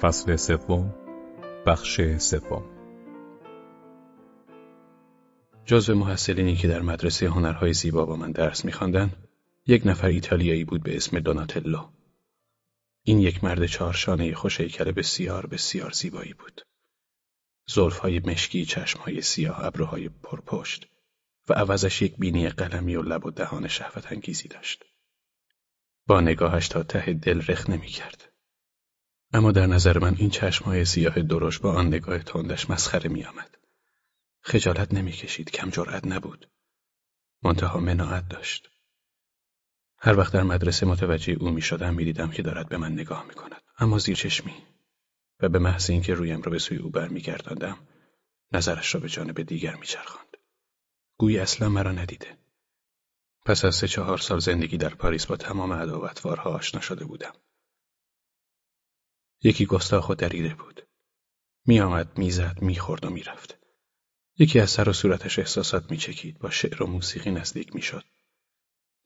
فصل سوم بخش سوم. جزو محصلینی که در مدرسه هنرهای زیبا با من درس میخواندند یک نفر ایتالیایی بود به اسم دوناتلو. این یک مرد چهارشانه خوشیکل بسیار بسیار زیبایی بود. زلفهای مشکی چشمهای سیاه ابروهای پرپشت و عوضش یک بینی قلمی و لب و دهان شهوت انگیزی داشت. با نگاهش تا ته دل رخ نمی‌کرد. اما در نظر من این چشمهای سیاه درشت با آن نگاه تندش مسخره میآمد. خجالت نمی‌کشید کم جرأت نبود. منتها مناعت داشت. هر وقت در مدرسه متوجه او می شدم می دیدم که دارد به من نگاه می کند. اما زیر چشمی و به محض اینکه رویم را به سوی او برمیگرداندم نظرش را به جانب دیگر میچرخاند. گویی اصلا مرا ندیده. پس از سه چهار سال زندگی در پاریس با تمام عداوتوارها آشنا شده بودم. یکی گستاخ و دریده بود. میآمد می‌زد می‌خورد و می‌رفت. یکی از سر و صورتش احساسات میچکید با شعر و موسیقی نزدیک می‌شد.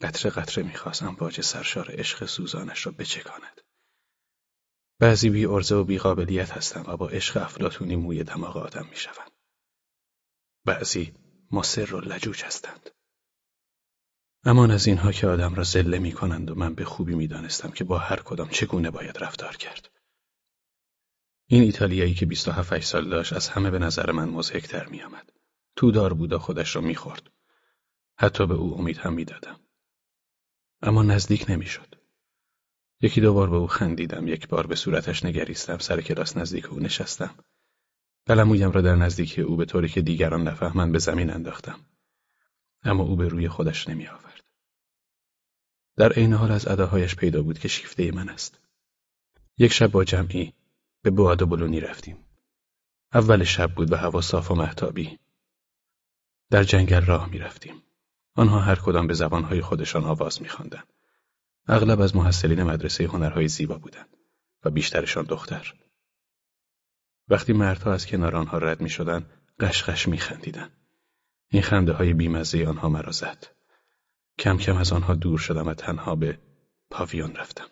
قطره قطره می‌خواست امواج سرشار عشق سوزانش را بچکاند. بعضی بی ارزه و بی قابلیت هستند و با عشق افلاتونی موی دماغ آدم می‌شوند. بعضی مصر و لجوج هستند. امان از اینها که آدم را زله می کنند و من به خوبی می‌دانستم که با هر کدام چگونه باید رفتار کرد. این ایتالیایی که 27 سال داشت از همه به نظر من مزهکتر می آمد. تو دار بود و خودش را می‌خورد. حتی به او امید هم می‌دادم. اما نزدیک نمی‌شد. یکی دو بار به او خندیدم، یک بار به صورتش نگریستم، سر کلاس نزدیک او نشستم. قلمویم را در نزدیکی او به طوری که دیگران نفهمند به زمین انداختم. اما او به روی خودش نمی آورد. در عین حال از اداهایش پیدا بود که شیفته من است. یک شب با جمعی به بواد بلونی رفتیم. اول شب بود و هوا صاف و محتابی. در جنگل راه می رفتیم. آنها هر کدام به زبانهای خودشان آواز می خواندند. اغلب از محصلین مدرسه هنرهای زیبا بودند و بیشترشان دختر. وقتی مردها از کنار آنها رد می شدن، غش‌غش می خندیدن. این خنده های بیمزه آنها مرا زد. کم کم از آنها دور شدم و تنها به پاویون رفتم.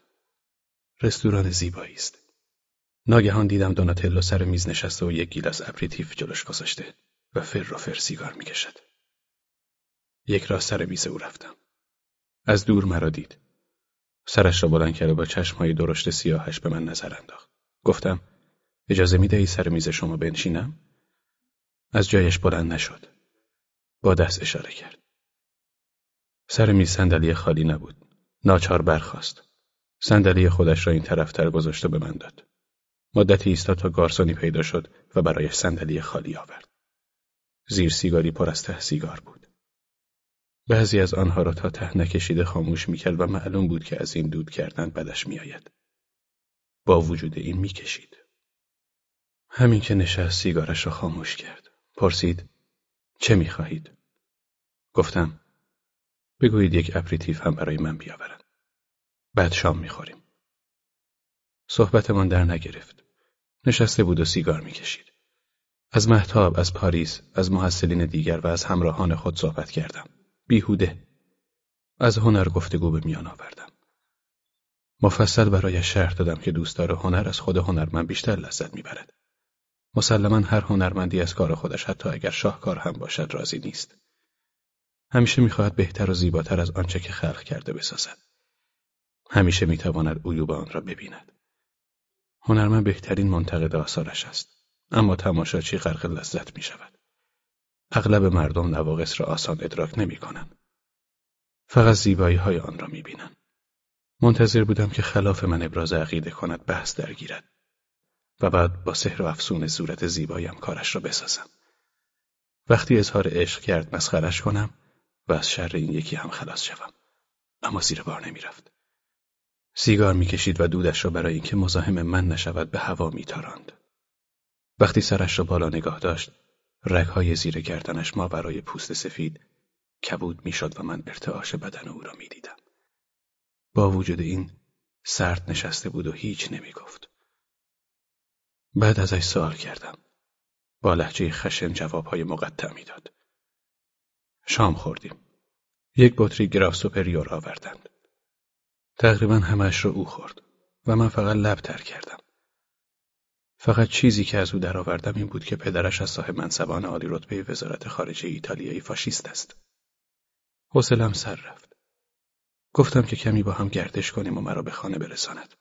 رستوران زیبایی است. ناگهان دیدم دوناتلو سر میز نشسته و یک گیلاس اپریتیف جلوش گذاشته و فر و فر سیگار می‌کشد. یک راست سر میز او رفتم. از دور مرا دید. سرش را بلند کرد و با چشمهای درشت سیاهش به من نظر انداخت. گفتم اجازه می‌دهی سر میز شما بنشینم؟ از جایش بلند نشد. با دست اشاره کرد. سر میز صندلی خالی نبود. ناچار برخاست. صندلی خودش را این طرفتر گذاشت و به من داد. مدتی ایستاد تا گارسونی پیدا شد و برایش صندلی خالی آورد. زیر سیگاری پر از ته سیگار بود. بعضی از آنها را تا ته نکشیده خاموش می‌کرد و معلوم بود که از این دود کردن بدش میآید. با وجود این می‌کشید. همین که نشست سیگارش را خاموش کرد. پرسید چه می‌خواهید؟ گفتم بگویید یک اپریتیف هم برای من بیاورند. بعد شام می‌خوریم. صحبتمان در نگرفت. نشسته بود و سیگار می‌کشید. از محتاب، از پاریس، از محصلین دیگر و از همراهان خود صحبت کردم. بیهوده. از هنر گفتگو به میان آوردم. مفصل برای شرح دادم که دوستدار هنر از خود هنرمند بیشتر لذت می‌برد. مسلما هر هنرمندی از کار خودش حتی اگر شاهکار هم باشد راضی نیست. همیشه می‌خواهد بهتر و زیباتر از آنچه که خلق کرده بسازد. همیشه می‌تواند عیوب آن را ببیند. هنرمند بهترین منتقد آثارش است. اما تماشاچی غرق لذت می شود. اغلب مردم نواقص را آسان ادراک نمی کنند. فقط زیبایی های آن را می بینند. منتظر بودم که خلاف من ابراز عقیده کند بحث درگیرد و بعد با سحر و افسون صورت زیبایم کارش را بسازم. وقتی اظهار عشق کرد مسخرش کنم و از شر این یکی هم خلاص شوم. اما زیر بار نمی رفت. سیگار می‌کشید و دودش را برای اینکه مزاحم من نشود به هوا میتاراند. وقتی سرش را بالا نگاه داشت، رگهای زیر گردنش ما برای پوست سفید کبود می‌شد و من ارتعاش بدن او را می‌دیدم. با وجود این سرد نشسته بود و هیچ نمی‌گفت. بعد ازش سوال کردم. با لحجه خشن جوابهای مقطع می‌داد. شام خوردیم. یک بطری گراف سوپریور آوردند. تقریبا همش رو او خورد و من فقط لب تر کردم. فقط چیزی که از او درآوردم این بود که پدرش از صاحب منصبان عالی رتبه وزارت خارجه ایتالیایی فاشیست است. حوصلم سر رفت. گفتم که کمی با هم گردش کنیم و مرا به خانه برساند.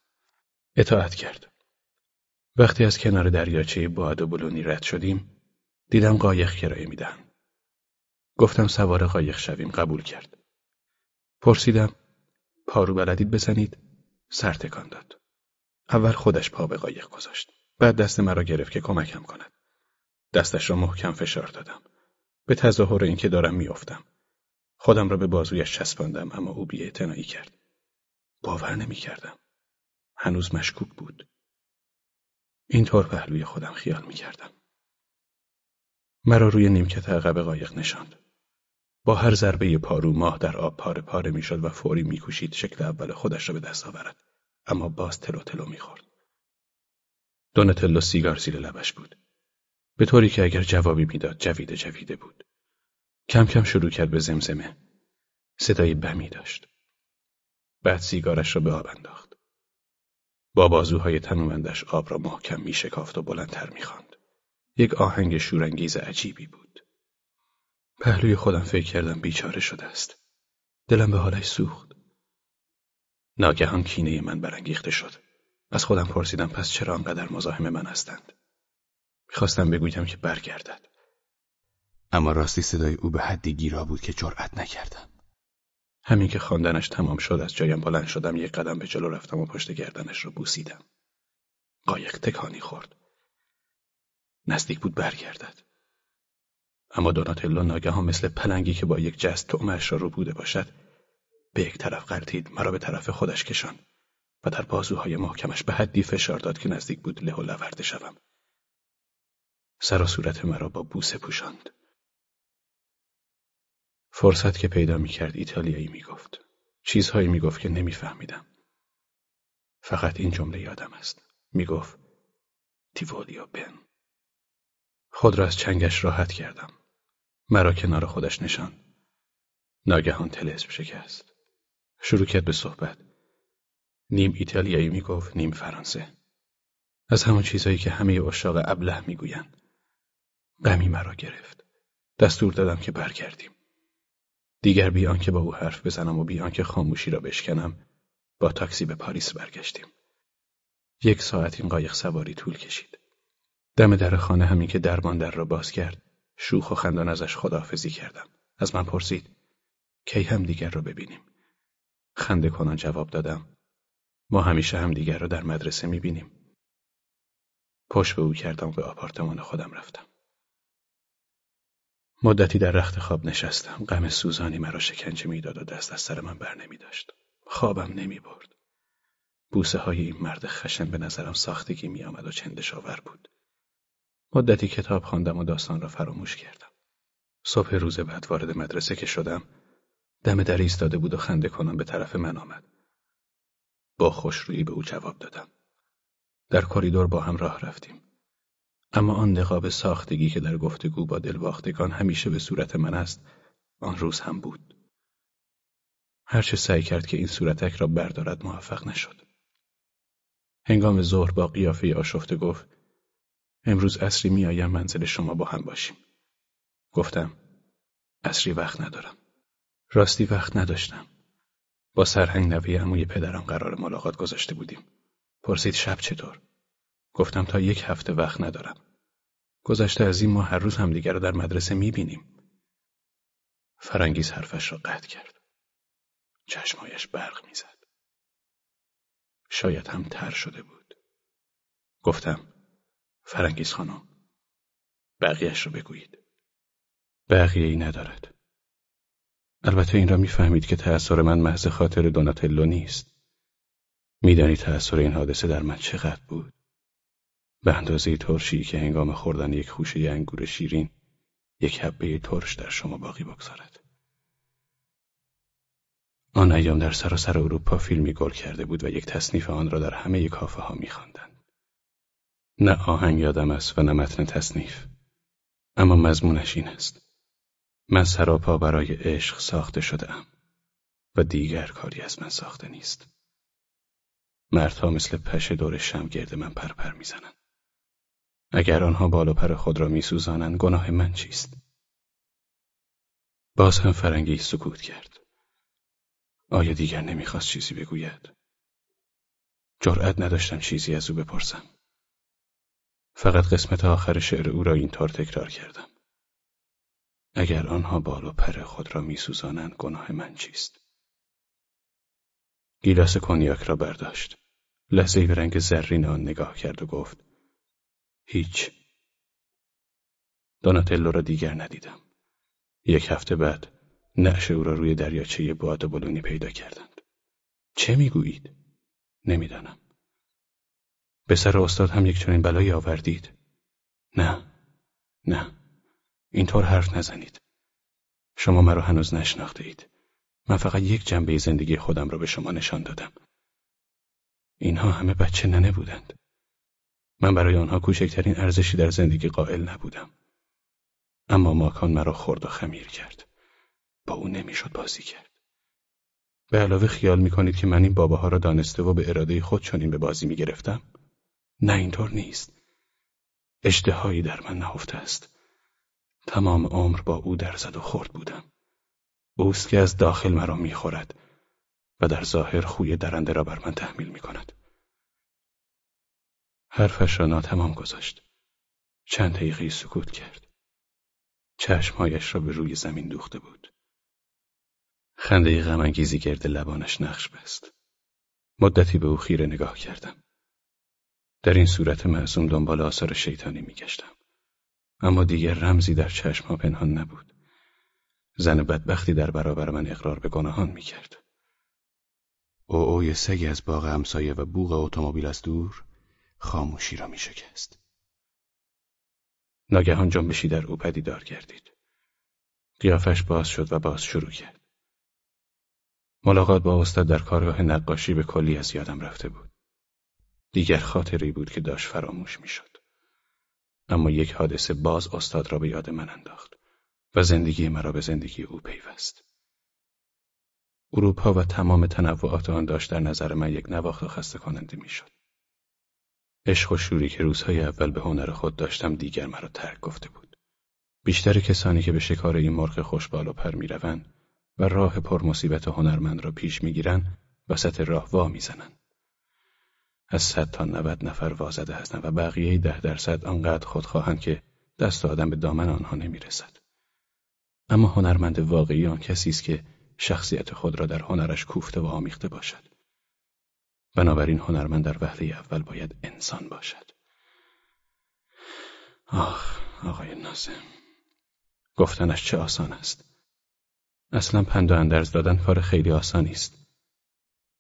اطاعت کرد. وقتی از کنار دریاچه باد و بلونی رد شدیم، دیدم قایق کرایه میدن. گفتم سوار قایق شویم قبول کرد. پرسیدم پارو بلدید بزنید سر تکان داد. اول خودش پا به قایق گذاشت. بعد دست مرا گرفت که کمکم کند. دستش را محکم فشار دادم. به تظاهر اینکه دارم میافتم. خودم را به بازویش چسباندم اما او بیاعتنایی کرد. باور نمی‌کردم. هنوز مشکوک بود. اینطور پهلوی خودم خیال می‌کردم. مرا روی نیمکت عقب قایق نشاند. با هر ضربه پارو ماه در آب پاره پاره می‌شد و فوری میکوشید شکل اول خودش را به دست آورد. اما باز تلو تلو می‌خورد. دونتلو سیگار زیر لبش بود. به طوری که اگر جوابی می‌داد جویده جویده بود. کم کم شروع کرد به زمزمه. صدای بمی داشت. بعد سیگارش را به آب انداخت. با بازوهای تنومندش آب را محکم میشکافت و بلندتر می‌خواند. یک آهنگ شورانگیز عجیبی بود. پهلوی خودم فکر کردم بیچاره شده است. دلم به حالش سوخت. ناگهان کینه من برانگیخته شد. از خودم پرسیدم پس چرا آنقدر مزاحم من هستند. می‌خواستم بگویم که برگردد. اما راستی صدای او به حدی گیرا بود که جرأت نکردم. همین که خواندنش تمام شد از جایم بلند شدم یک قدم به جلو رفتم و پشت گردنش را بوسیدم. قایق تکانی خورد. نزدیک بود برگردد. اما دوناتلو ناگهان مثل پلنگی که با یک جست تعمهاش را رو بوده باشد به یک طرف قرتید مرا به طرف خودش کشان و در بازوهای محکمش به حدی فشار داد که نزدیک بود له و لورده شوم. سر و صورت مرا با بوسه پوشاند. فرصت که پیدا می‌کرد ایتالیایی می‌گفت چیزهایی می‌گفت که نمیفهمیدم فقط این جمله یادم است. می‌گفت تیوولیا بن. خود را از چنگش راحت کردم. مرا کنار خودش نشان. ناگهان تلسم شکست. شروع کرد به صحبت. نیم ایتالیایی می‌گفت نیم فرانسه. از همون چیزهایی که همه اشاق ابله می‌گویند. غمی مرا گرفت. دستور دادم که برگردیم. دیگر بیان که با او حرف بزنم و بیان که خاموشی را بشکنم با تاکسی به پاریس برگشتیم. یک ساعت این قایق سواری طول کشید. دم در خانه همین که درمان در را باز کرد. شوخ و خندان ازش خداحافظی کردم. از من پرسید کی هم دیگر را ببینیم؟ خنده کنان جواب دادم ما همیشه هم دیگر را در مدرسه می‌بینیم. پشت به او کردم و به آپارتمان خودم رفتم. مدتی در رخت خواب نشستم. غم سوزانی مرا شکنجه می‌داد و دست از سر من بر نمی داشت خوابم نمی برد بوسه های این مرد خشن به نظرم ساختگی می آمد و چندشاور بود. مدتی کتاب خواندم و داستان را فراموش کردم. صبح روز بعد وارد مدرسه که شدم دم در ایستاده بود و خنده کنم به طرف من آمد. با خوشرویی به او جواب دادم. در کاریدور با هم راه رفتیم. اما آن نقاب ساختگی که در گفتگو با دلواختگان همیشه به صورت من است آن روز هم بود. هرچه سعی کرد که این صورتک را بردارد موفق نشد. هنگام ظهر با قیافه آشفته گفت امروز اصری میآیم منزل شما با هم باشیم. گفتم اصری وقت ندارم. راستی وقت نداشتم. با سرهنگ نوی عموی پدرم قرار ملاقات گذاشته بودیم. پرسید شب چطور؟ گفتم تا یک هفته وقت ندارم. گذشته از این ما هر روز همدیگر را در مدرسه می‌بینیم. فرانگیز حرفش را قطع کرد. چشمایش برق می‌زد. شاید هم تر شده بود. گفتم فرانگیز خانم. بقیهش رو بگویید. بقیه ای ندارد. البته این را می‌فهمید که تأثیر من محض خاطر دوناتلو نیست. می‌دانید تأثیر این حادثه در من چقدر بود؟ به اندازه ترشی که هنگام خوردن یک خوشه انگور شیرین یک حبه ترش در شما باقی بگذارد. آن ایام در سراسر اروپا فیلمی گل کرده بود و یک تصنیف آن را در همه کافه ها میخواندند. نه آهنگ یادم است و نه متن تصنیف. اما مضمونش این است. من سراپا برای عشق ساخته شدم و دیگر کاری از من ساخته نیست. مردها مثل پشه دور شم گرد من پرپر می‌زنند. اگر آنها بال و پر خود را میسوزانند گناه من چیست؟ باز هم فرنگی سکوت کرد. آیا دیگر نمی‌خواست چیزی بگوید؟ جرأت نداشتم چیزی از او بپرسم. فقط قسمت آخر شعر او را اینطور تکرار کردم. اگر آنها بال و پر خود را میسوزانند گناه من چیست؟ گیلاس کنیاک را برداشت. لحظه به رنگ زرین آن نگاه کرد و گفت هیچ. دوناتلو را دیگر ندیدم. یک هفته بعد نعش او را روی دریاچه باد بلونی پیدا کردند. چه می‌گویید؟ نمی‌دانم. به سر استاد هم یک چنین بلایی آوردید. نه نه اینطور حرف نزنید. شما مرا هنوز نشناخته اید من فقط یک جنبه زندگی خودم را به شما نشان دادم. اینها همه بچه ننه بودند. من برای آنها کوچکترین ارزشی در زندگی قائل نبودم. اما ماکان مرا خورد و خمیر کرد. با او نمی‌شد بازی کرد. به علاوه خیال می‌کنید که من این باباها را دانسته و به اراده خود چنین به بازی می‌گرفتم؟ نه اینطور نیست. اشتهایی در من نهفته است. تمام عمر با او در زد و خورد بودم. اوست که از داخل مرا می‌خورد و در ظاهر خوی درنده را بر من تحمیل می‌کند. حرفش را ناتمام گذاشت. چند دقیقه سکوت کرد. چشمهایش را به روی زمین دوخته بود. خنده غمانگیزی گرد لبانش نقش بست. مدتی به او خیره نگاه کردم. در این صورت معصوم دنبال آثار شیطانی میگشتم. اما دیگر رمزی در چشمها پنهان نبود. زن بدبختی در برابر من اقرار به گناهان می‌کرد. او اوی سگی از باغ همسایه و بوغ اتومبیل از دور خاموشی را میشکست. ناگهان جنبشی در او پدیدار گردید. قیافش باز شد و باز شروع کرد. ملاقات با استاد در کارگاه نقاشی به کلی از یادم رفته بود. دیگر خاطری بود که داشت فراموش می‌شد. اما یک حادثه باز استاد را به یاد من انداخت و زندگی مرا به زندگی او پیوست. اروپا و تمام تنوعات آن داشت در نظر من یک نواخت و خسته کننده می‌شد. عشق و شوری که روزهای اول به هنر خود داشتم دیگر مرا ترک گفته بود. بیشتر کسانی که به شکار این مرغ خوشبال و پر می‌روند و راه پرمصیبت هنرمند را پیش می‌گیرند وسط راه وا می‌زنند. از صد تا نود نفر وازده هستند و بقیه ده درصد آنقدر خودخواهند که دست آدم به دامن آنها نمی‌رسد. اما هنرمند واقعی آن کسی است که شخصیت خود را در هنرش کوفته و آمیخته باشد. بنابراین هنرمند در وهله اول باید انسان باشد. آخ آقای نازم گفتنش چه آسان است؟ اصلا پند و اندرز دادن کار خیلی آسانی است.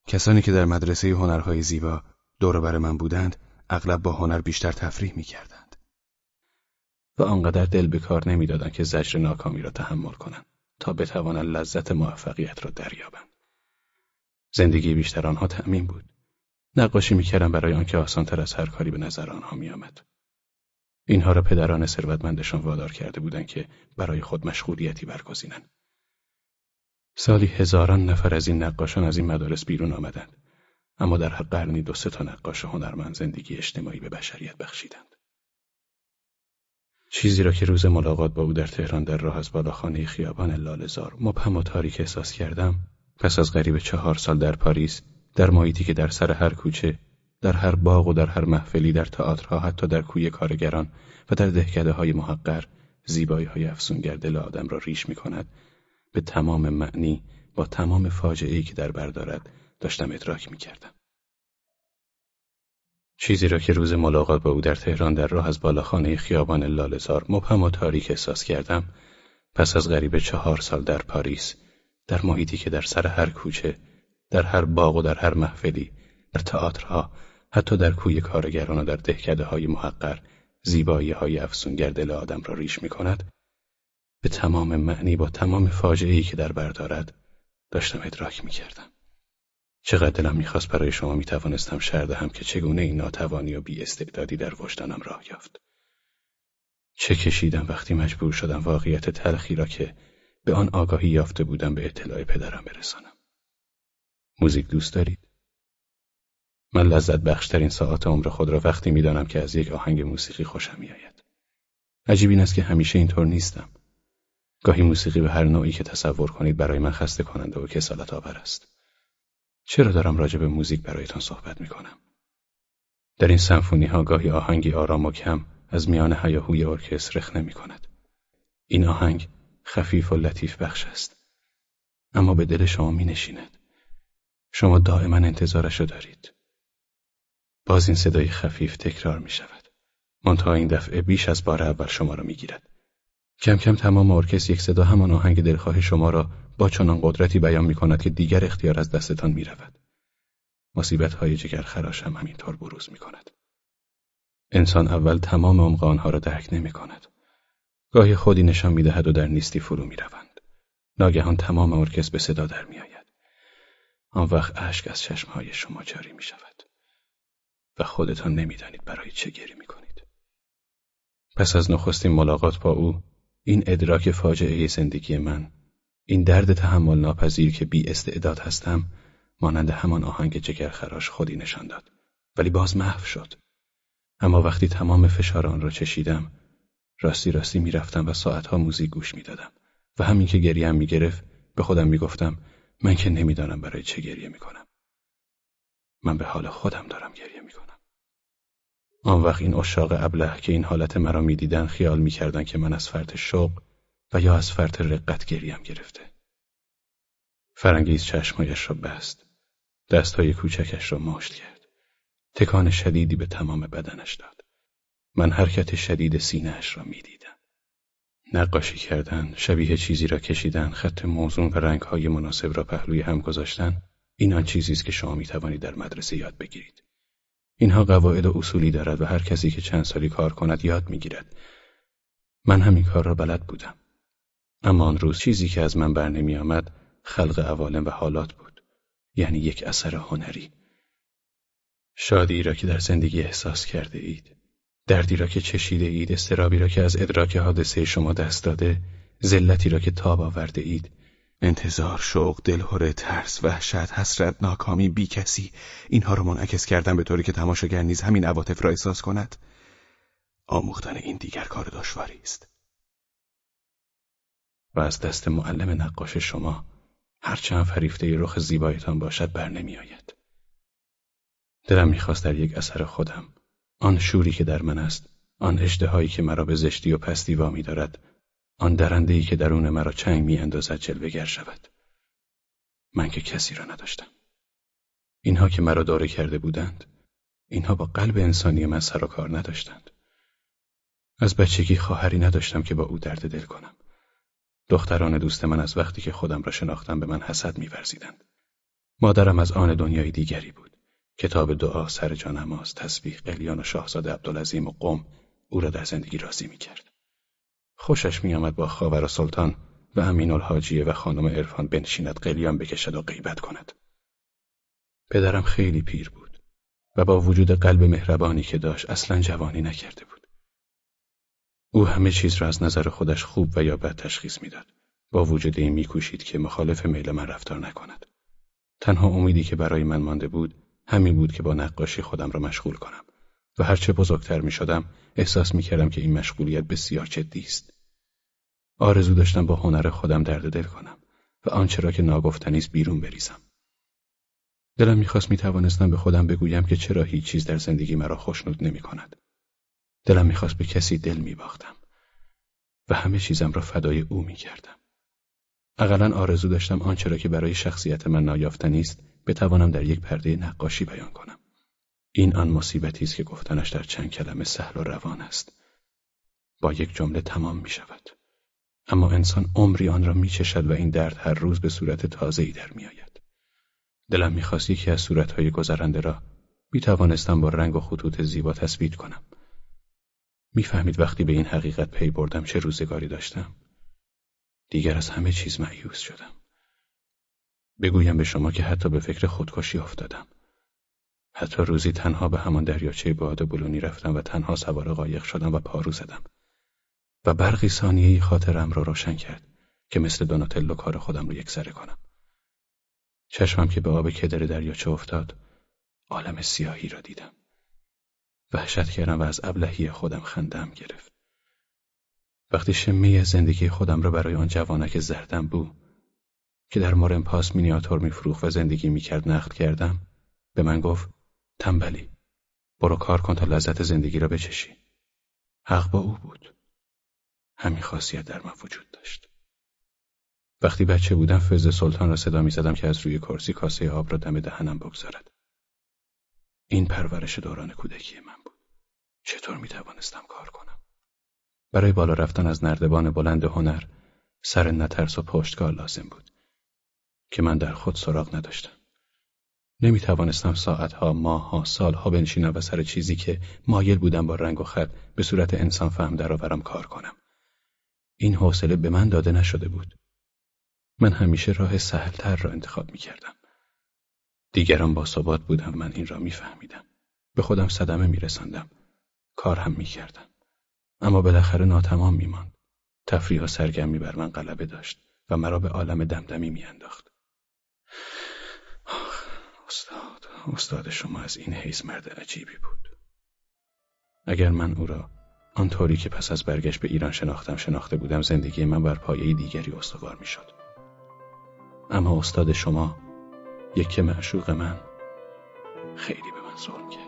کسانی که در مدرسه هنرهای زیبا دور بر من بودند اغلب با هنر بیشتر تفریح می کردند. و آنقدر دل به کار نمی‌دادند که زجر ناکامی را تحمل کنند تا بتوانند لذت موفقیت را دریابند. زندگی بیشتر آنها تأمین بود. نقاشی می‌کردم برای آنکه آسانتر از هر کاری به نظر آنها میآمد. اینها را پدران ثروتمندشان وادار کرده بودند که برای خود مشغولیتی برگزینند. سالی هزاران نفر از این نقاشان از این مدارس بیرون آمدند اما در قرنی دو سه تا نقاش هنرمند زندگی اجتماعی به بشریت بخشیدند. چیزی را که روز ملاقات با او در تهران در راه از بالاخانه خیابان لالزار مبهم و تاریک احساس کردم پس از قریب چهار سال در پاریس در محیطی که در سر هر کوچه در هر باغ و در هر محفلی در تئاترها حتی در کوی کارگران و در دهکده های محقر زیبایی های افسونگر دل آدم را ریش می کند به تمام معنی با تمام فاجعه که در بردارد داشتم ادراک می کردم. چیزی را که روز ملاقات با او در تهران در راه از بالاخانه خیابان لالزار مبهم و تاریک احساس کردم پس از غریب چهار سال در پاریس در محیطی که در سر هر کوچه در هر باغ و در هر محفلی در تئاترها حتی در کوی کارگران و در دهکده های محقر زیبایی های افسونگر دل آدم را ریش می کند به تمام معنی با تمام فاجعه که در بردارد داشتم ادراک می کردم. چقدر دلم می‌خواست برای شما می‌توانستم شر دهم که چگونه این ناتوانی و بی استعدادی در وجدانم راه یافت. چه کشیدم وقتی مجبور شدم واقعیت تلخی را که به آن آگاهی یافته بودم به اطلاع پدرم برسانم. موزیک دوست دارید؟ من لذت بخشترین ساعت عمر خود را وقتی می‌دانم که از یک آهنگ موسیقی خوشم میآید. عجیب این است که همیشه اینطور نیستم. گاهی موسیقی به هر نوعی که تصور کنید برای من خسته کننده و کسالت آور است. چرا دارم راجع به موزیک برایتان صحبت می کنم؟ در این سمفونی ها گاهی آهنگی آرام و کم از میان هیاهوی ارکستر رخ نمی کند. این آهنگ خفیف و لطیف بخش است. اما به دل شما می نشیند. شما دائما انتظارش رو دارید. باز این صدای خفیف تکرار می شود. منتها این دفعه بیش از بار اول شما را می گیرد. کم کم تمام ارکستر یک صدا همان آهنگ دلخواه شما را با چنان قدرتی بیان می کند که دیگر اختیار از دستتان می رود. مصیبت های جگر خراش هم همینطور بروز می کند. انسان اول تمام عمق آنها را درک نمی کند. گاهی خودی نشان می دهد و در نیستی فرو می روند. ناگهان تمام ارکستر به صدا در می آید. آن وقت اشک از چشمهای شما جاری می شود. و خودتان نمی‌دانید برای چه گری می کنید. پس از نخستین ملاقات با او این ادراک فاجعه زندگی من این درد تحمل ناپذیر که بی استعداد هستم مانند همان آهنگ جگرخراش خودی نشان داد. ولی باز محو شد. اما وقتی تمام فشار آن را چشیدم راستی راستی می‌رفتم و ساعتها موزیک گوش می‌دادم. و همین که گریم می‌گرفت به خودم می‌گفتم من که نمی‌دانم برای چه گریه می‌کنم. من به حال خودم دارم گریه می‌کنم. آن وقت این اشاق ابله که این حالت مرا می‌دیدن خیال می‌کردن که من از فرط شوق و یا از فرط رقت گریم گرفته. فرنگیز چشمهایش را بست. دستهای کوچکش را ماشت کرد. تکان شدیدی به تمام بدنش داد. من حرکت شدید سینهاش را می‌دیدم. نقاشی کردن شبیه چیزی را کشیدن خط موزون و رنگهای مناسب را پهلوی هم گذاشتن این آن چیزی است که شما می توانید در مدرسه یاد بگیرید. اینها قواعد و اصولی دارد و هر کسی که چند سالی کار کند یاد می‌گیرد. من همین کار را بلد بودم. اما آن روز چیزی که از من بر نمی آمد خلق عوالم و حالات بود. یعنی یک اثر هنری. شادی را که در زندگی احساس کرده اید دردی را که چشیده اید استرابی را که از ادراک حادثه شما دست داده ذلتی را که تاب آورده اید انتظار، شوق، دلهوره، ترس، وحشت، حسرت، ناکامی، بی کسی اینها را منعکس کردن به طوری که تماشاگر نیز همین عواطف را احساس کند. آموختن این دیگر کار دشواری است. و از دست معلم نقاش شما هرچند فریفته رخ زیبایتان باشد بر نمی آید. دلم می‌خواست در یک اثر خودم آن شوری که در من است آن اشتهایی که مرا به زشتی و پستی وامی دارد آن درندهی که درون مرا چنگ می اندازد جلوگر شود. من که کسی را نداشتم. اینها که مرا داره کرده بودند اینها با قلب انسانی من سر و کار نداشتند. از بچگی خواهری نداشتم که با او درد دل کنم. دختران دوست من از وقتی که خودم را شناختم به من حسد میورزیدند. مادرم از آن دنیای دیگری بود. کتاب دعا سر جانماز تسبیح قلیان و شاهزاده عبدالعظیم و قم او را در زندگی راضی می‌کرد. خوشش میآمد با خاور سلطان و امین الحاجیه و خانم عرفان بنشیند قلیان بکشد و غیبت کند. پدرم خیلی پیر بود و با وجود قلب مهربانی که داشت اصلا جوانی نکرده بود. او همه چیز را از نظر خودش خوب و یا بد تشخیص می‌داد با وجود این میکوشید که مخالف میل من رفتار نکند تنها امیدی که برای من مانده بود همین بود که با نقاشی خودم را مشغول کنم و هرچه بزرگتر می شدم احساس می کردم که این مشغولیت بسیار جدی است. آرزو داشتم با هنر خودم درد دل کنم و آنچه را که ناگفتنی است بیرون بریزم. دلم می‌خواست می توانستم به خودم بگویم که چرا هیچ چیز در زندگی مرا خوشنود نمی کند. دلم می‌خواست به کسی دل می باختم و همه چیزم را فدای او می کردم. اقلا آرزو داشتم آنچه را که برای شخصیت من نایافتنی است بتوانم در یک پرده نقاشی بیان کنم. این آن مصیبتی است که گفتنش در چند کلمه سهل و روان است. با یک جمله تمام می شود. اما انسان عمری آن را می چشد و این درد هر روز به صورت تازه‌ای در می آید. دلم می‌خواست یکی از صورتهای گذرنده را می توانستم با رنگ و خطوط زیبا تثبیت کنم. می‌فهمید وقتی به این حقیقت پی بردم چه روزگاری داشتم. دیگر از همه چیز معیوز شدم. بگویم به شما که حتی به فکر خودکشی افتادم. حتی روزی تنها به همان دریاچه باد بلونی رفتم و تنها سوار قایق شدم و پارو زدم و برقی ثانیه‌ای خاطرم را روشن کرد که مثل دوناتلو کار خودم رو یک سره کنم چشمم که به آب کدر دریاچه افتاد عالم سیاهی را دیدم. وحشت کردم و از ابلهی خودم خندم گرفت. وقتی شمه زندگی خودم را برای آن جوانک زردم بو که در مارن پاس مینیاتور میفروخت و زندگی می‌کرد نقد کردم به من گفت تنبلی برو کار کن تا لذت زندگی را بچشی. حق با او بود. همین خاصیت در من وجود داشت. وقتی بچه بودم فز سلطان را صدا می زدم که از روی کرسی کاسه آب را دم دهنم بگذارد. این پرورش دوران کودکی من بود چطور می توانستم کار کنم برای بالا رفتن از نردبان بلند هنر سر نترس و پشتگاه لازم بود که من در خود سراغ نداشتم نمی توانستم ساعتها، ماهها، سالها بنشینم و سر چیزی که مایل بودم با رنگ و خط به صورت انسان فهم درآورم کار کنم. این حوصله به من داده نشده بود. من همیشه راه سهلتر را انتخاب می کردم. دیگران با ثبات بودم من این را میفهمیدم. به خودم صدمه می رسندم. کار هم می کردم. اما بالاخره ناتمام می ماند. تفریح و سرگرمی بر من غلبه داشت و مرا به عالم دمدمی می انداخت. استاد استاد شما از این حیث مرد عجیبی بود اگر من او را آنطوری که پس از برگشت به ایران شناختم شناخته بودم زندگی من بر پایه دیگری استوار می‌شد اما استاد شما یک معشوق من خیلی به من ظلم کرد